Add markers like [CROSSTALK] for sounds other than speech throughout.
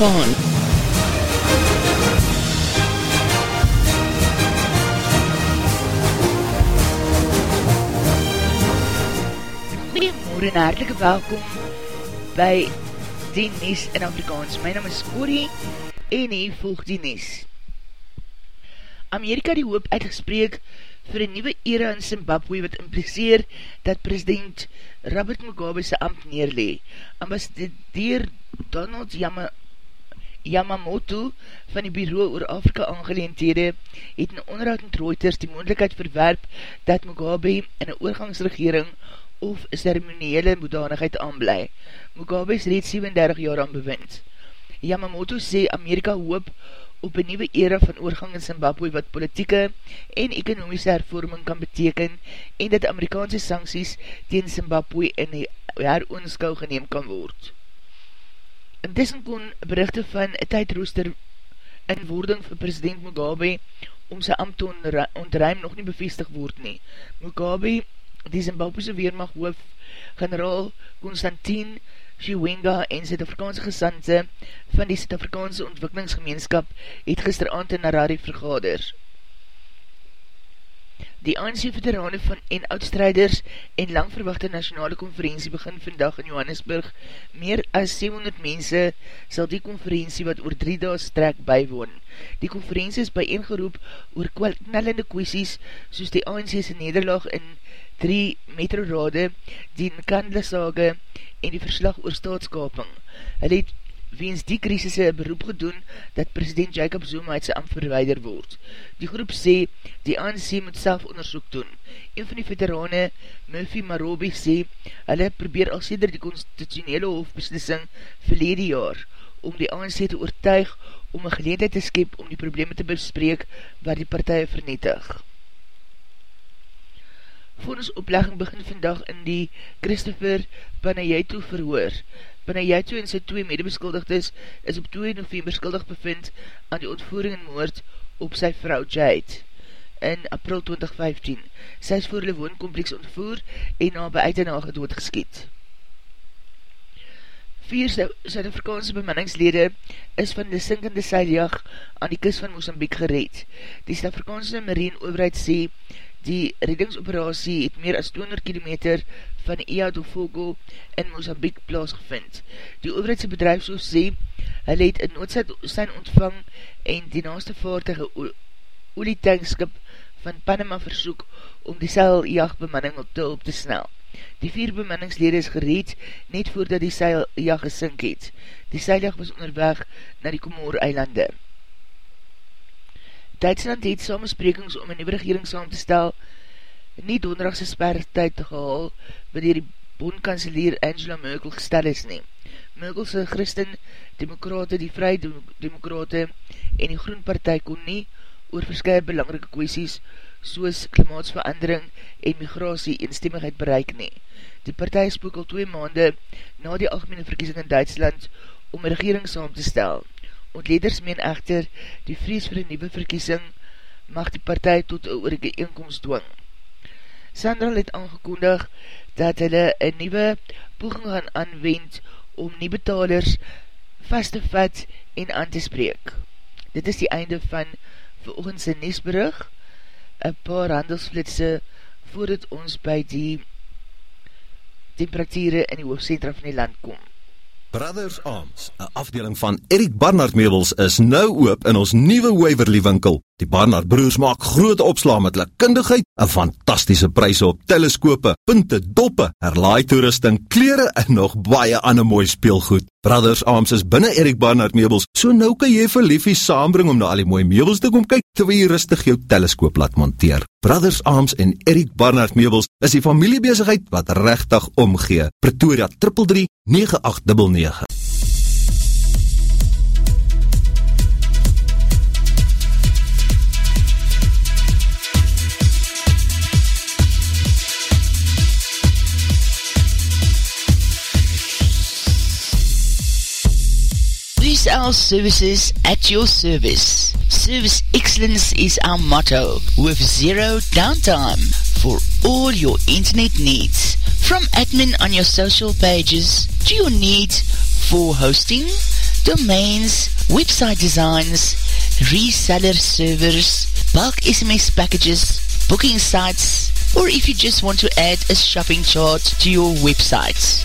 Afrikaans. Goeiemorgen en hartelike welkom by die Nies in Afrikaans. My naam is Corrie en hier volg die Nies. Amerika die hoop uitgespreek vir een nieuwe era in Zimbabwe wat impliseer dat president Robert Mugabe sy ambt neerlee. Ambassadeur Donald Yama, Yamamoto van die Bureau oor Afrika aangeleendhede het in onderhoud met Reuters die moendlikheid verwerp dat Mugabe in een oorgangsregering of ceremoniële moedanigheid aanblij. Mugabe is reeds 37 jaar aan bewind. Yamamoto sê Amerika hoop op een nieuwe era van oorgang in Zimbabwe wat politieke en ekonomische hervorming kan beteken en dat Amerikaanse sancties tegen Zimbabwe in haar oonskou geneem kan word. Intussen kon berichte van tydrooster in wording vir president Mugabe om sy ambt te ontruim nog nie bevestig word nie. Mugabe, die Zimbabwese Weermacht hoof, generaal Constantine Chiwenga en Zuid-Afrikaanse gesante van die Zuid-Afrikaanse ontwikkelingsgemeenskap het gisteravond in Narari vergader. Die ANC veterane van en oudstrijders en langverwachte nationale konferentie begin vandag in Johannesburg. Meer as 700 mense sal die konferentie wat oor drie daas strek bywoon. Die konferentie is bijeengeroep oor knallende kwesties soos die ANC's nederlaag in drie metrorade, die Nkandlisage en die verslag oor staatskaping. Hy het weens die krisisse een beroep gedoen dat president Jacob Zuma uit sy ambt verweider word. Die groep sê, die ANC moet self onderzoek doen. Een van die veterane, Murphy Marobi, sê, hulle probeer al sêder die constitutionele hoofdbeslissing verlede jaar, om die ANC te oortuig om een geleendheid te skep om die probleme te bespreek waar die partij vernietig. Vondsoplegging begin vandag in die Christopher Panayatu verhoor. Panayatu en sy twee medebeskuldigdes is op 2 november skuldig bevind aan die ontvoering en moord op sy vrou Jade in april 2015. Sy is voor hulle woonkompleks ontvoer en na beitenage doodgeskiet. Vier Zuid-Afrikaanse bemanningslede is van die sinkende seiljag aan die kus van Mozambique gereed. Die Zuid-Afrikaanse marine overheid sê Die reddingsoperatie het meer as 200 km van Ia do Fogo in Mozambique plaasgevind. Die overheidse bedrijf so sê, hy het in noodzaad zijn ontvang en die naaste vaartige olietankskip van Panama versoek om die seiljachtbemanning op te op te snel. Die vier bemanningslede is gereed net voordat die seiljacht gesink het. Die seiljacht was onderweg na die Komor-eilande. Duitsland het samensprekings om een nieuwe regering saam te stel nie donderagse sperrtijd te gehaal wat die bondkanselier Angela Merkel gestel is nie. Merkelse christen, demokrate, die vrije demokrate en die groenpartij kon nie oor verskye belangrike kwesties soos klimaatsverandering en migratie en stemmigheid bereik nie. Die partij spook al twee maande na die algemene verkiezing in Duitsland om een regering saam te stel. Ontleders meen echter, die vrees vir die nieuwe verkiesing mag die partij tot een oorige eenkomst dwing. Sandra het aangekondig dat hulle een nieuwe poging gaan aanwend om nie betalers vast te vat en aan te spreek. Dit is die einde van veroogendse Nesbrug, een paar handelsflitse voordat ons by die temperatuur in die hoofdcentra van die land kom. Brothers Arms, 'n afdeling van Erik Barnard Meubels is nou oop in ons nuwe Waverly winkel. Die Barnard broers maak groot opslaa met hulle kundigheid, 'n fantastiese pryse op teleskope, punte, doppe, herlaai toerusting, klere en nog baie ander mooi speelgoed. Brothers Arms is binne Erik Barnard Meubels, so nou kan jy vir liefie saambring om na al die mooi meubels te kom kyk terwyl jy rustig jou teleskoop laat monteer. Brothers Arms en Erik Barnard Meubels is die familiebesigheid wat regtig omgee. Pretoria 333 9899. Our services at your service. Service excellence is our motto with zero downtime for all your internet needs. From admin on your social pages to your needs for hosting, domains, website designs, reseller servers, bulk SMS packages, booking sites, or if you just want to add a shopping chart to your website.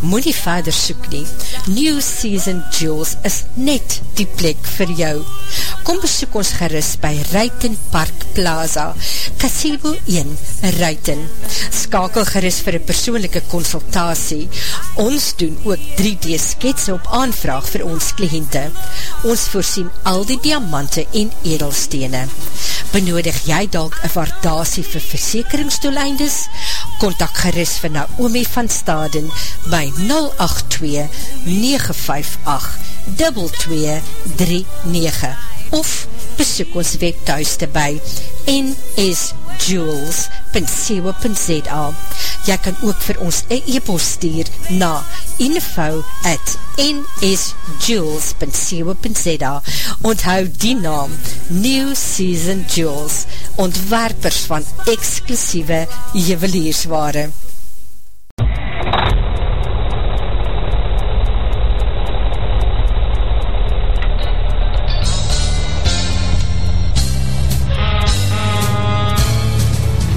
moet nie verder soek nie. New Season Jewels is net die plek vir jou. Kom besoek ons gerust by Ruiten Park Plaza, Casebo 1, Ruiten. Skakel gerust vir een persoonlijke consultatie. Ons doen ook 3D sketsen op aanvraag vir ons kliënte. Ons voorsien al die diamante en edelstene. Benodig jy dalk een waardasie vir versekeringsdoeleindes? Contact gerust vir Naomi van Staden by 082-958-2239 of besoek ons webthuiste by nsjewels.co.za Jy kan ook vir ons e-post stuur na info at nsjewels.co.za Onthou die naam New Season Jewels ontwerpers van exclusieve juweliersware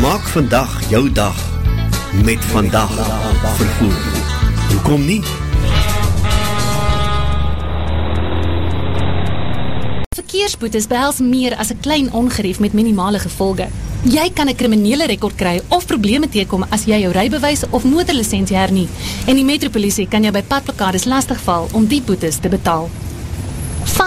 Maak vandag jou dag met vandag vervoer. Hoekom nie? Verkeersboetes behels meer as 'n klein ongerief met minimale gevolge. Jy kan 'n kriminele rekord kry of probleme teekom as jy jou rybewys of motorlisensie hernie. En die metropolisie kan jou by padplekades lastigval om die boetes te betaal.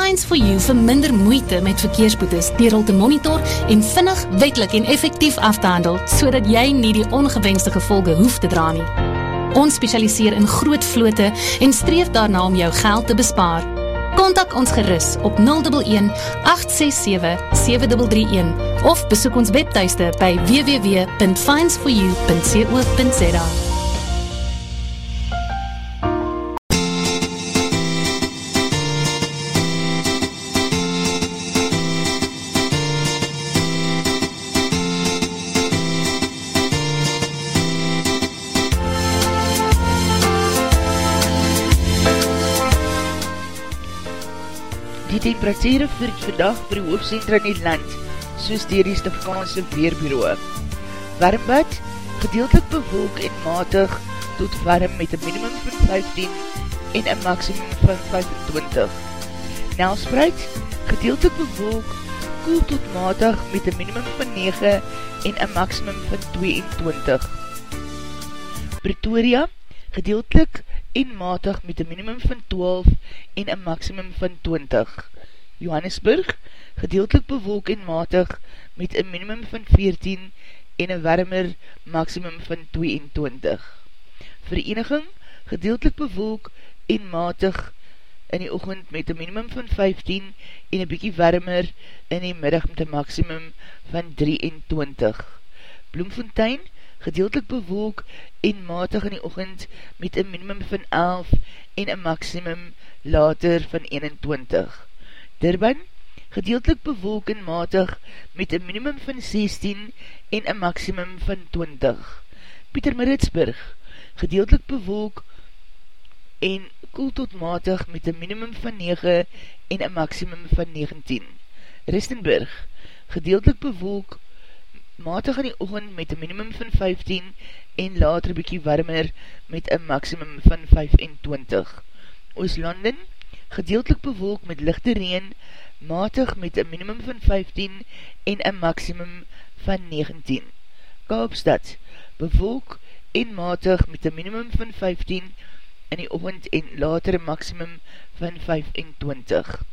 Fines for you vir minder moeite met verkeersboetes deur hul te monitor en vinnig, wetlik en effektief af te handel sodat jy nie die ongewenste gevolge hoef te dra nie. Ons spesialiseer in groot vlote en streef daarna om jou geld te bespaar. Kontak ons gerus op 011 867 7331 of besoek ons webtuiste by www.finesforyou.co.za. Die temperatuur vir vandag vir die hoofdcentra in die land, soos dier die Stafkaanse Weerbureau. Warmbad, gedeeltelik bewolk en matig tot warm met een minimum van 15 en een maximum van 25. Nelspreid, gedeeltelik bewolk, koel tot matig met een minimum van 9 en een maximum van 22. Pretoria, gedeeltelik en matig met een minimum van 12 en een maximum van 20. Johannesburg, gedeeltelik bewolk en matig met een minimum van 14 en een warmer maximum van 22. Vereniging, gedeeltelik bewolk en matig in die ochend met een minimum van 15 en een bykie warmer in die middag met een maximum van 23. Bloemfontein, gedeeltelik bewolk en matig in die ochend met een minimum van 11 en een maximum later van 21. Durban, gedeeltelik bewolk en matig met een minimum van 16 en een maximum van 20. Pieter Maritsburg, gedeeltelik bewolk en koel tot matig met een minimum van 9 en een maximum van 19. Ristenburg, gedeeltelik bewolk matig in die oogend met een minimum van 15 en later bykie warmer met een maximum van 25. Ooslanden, gedeeltelik bewolk met lichte reen, matig met een minimum van 15 en een maximum van 19. Kaapstad, bewolk en matig met een minimum van 15 in die oogend en later een maximum van 25.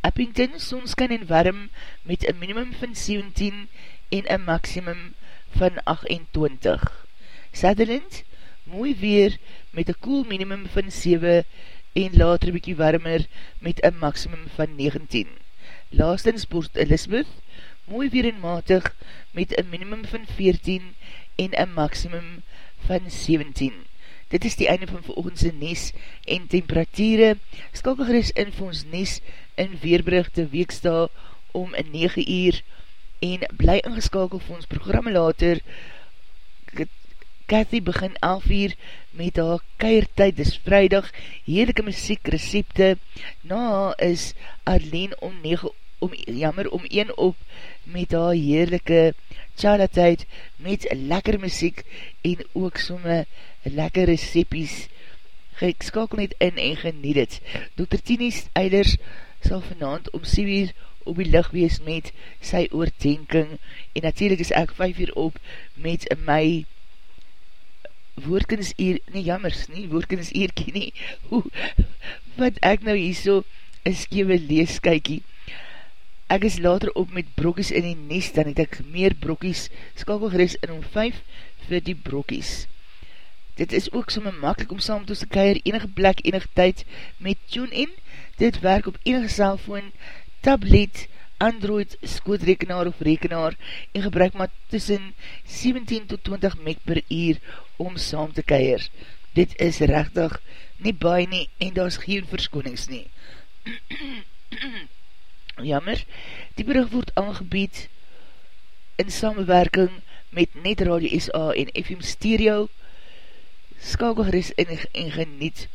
Uppington, sonskyn en warm met een minimum van 17 en een maximum van 28. Sutherland, mooi weer met een cool minimum van 7 en later bykie warmer met een maximum van 19. Laastens Port Elizabeth, mooi weer en matig met een minimum van 14 en een maximum van 17. Dit is die einde van volgendse Nes en temperatuur. Skalkig is in vir ons Nes in Weerbrug te weeksta om 9 uur en bly ingeskakel vir ons programme later. Cathy begin 11 uur met haar keiertijd, dis vrijdag, heerlijke muziek, recepte. Na is Arlene om 9 om, jammer, om 1 op met haar heerlijke tjala-tijd met lekker muziek en ook somme lekker recepties. Ek skakel net in en geniet het. Dr. Tinies Eilers sal vanavond om 7 uur op die licht wees met sy oordenking en natuurlijk is ek 5 uur op met my woordkens eer, nie jammers nie, woordkens eerkie nie, hoe, wat ek nou hier so een skewe leeskykie, ek is later op met brokkies in die nest, dan het ek meer brokkies, skakel geris in om 5 vir die brokkies. Dit is ook somme makkelijk om saam te keier enige plek, enige tyd met TuneIn, dit werk op enige cellfoon, tablet, Android, skootrekenaar of rekenaar en gebruik maar tussen 17 tot 20 meg per uur om saam te keier. Dit is rechtig nie baie nie en daar is geen verskonings nie. [CLEARS THROAT] Jammer, die brug word aangebied in samenwerking met Net Radio SA en FM Stereo. Skakel geris en, en geniet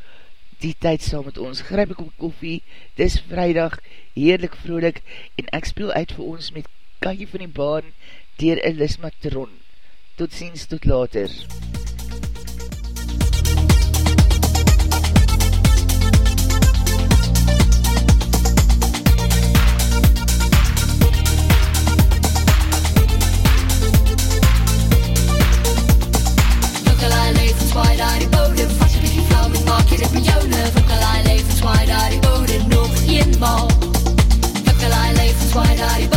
die tyd saam met ons. Grijp ek op koffie, dis vrijdag, heerlik vrolik, en ek speel uit vir ons met Kajie van die Baan, dier Elisma Tron. Tot ziens, tot later. Maak wide-eyed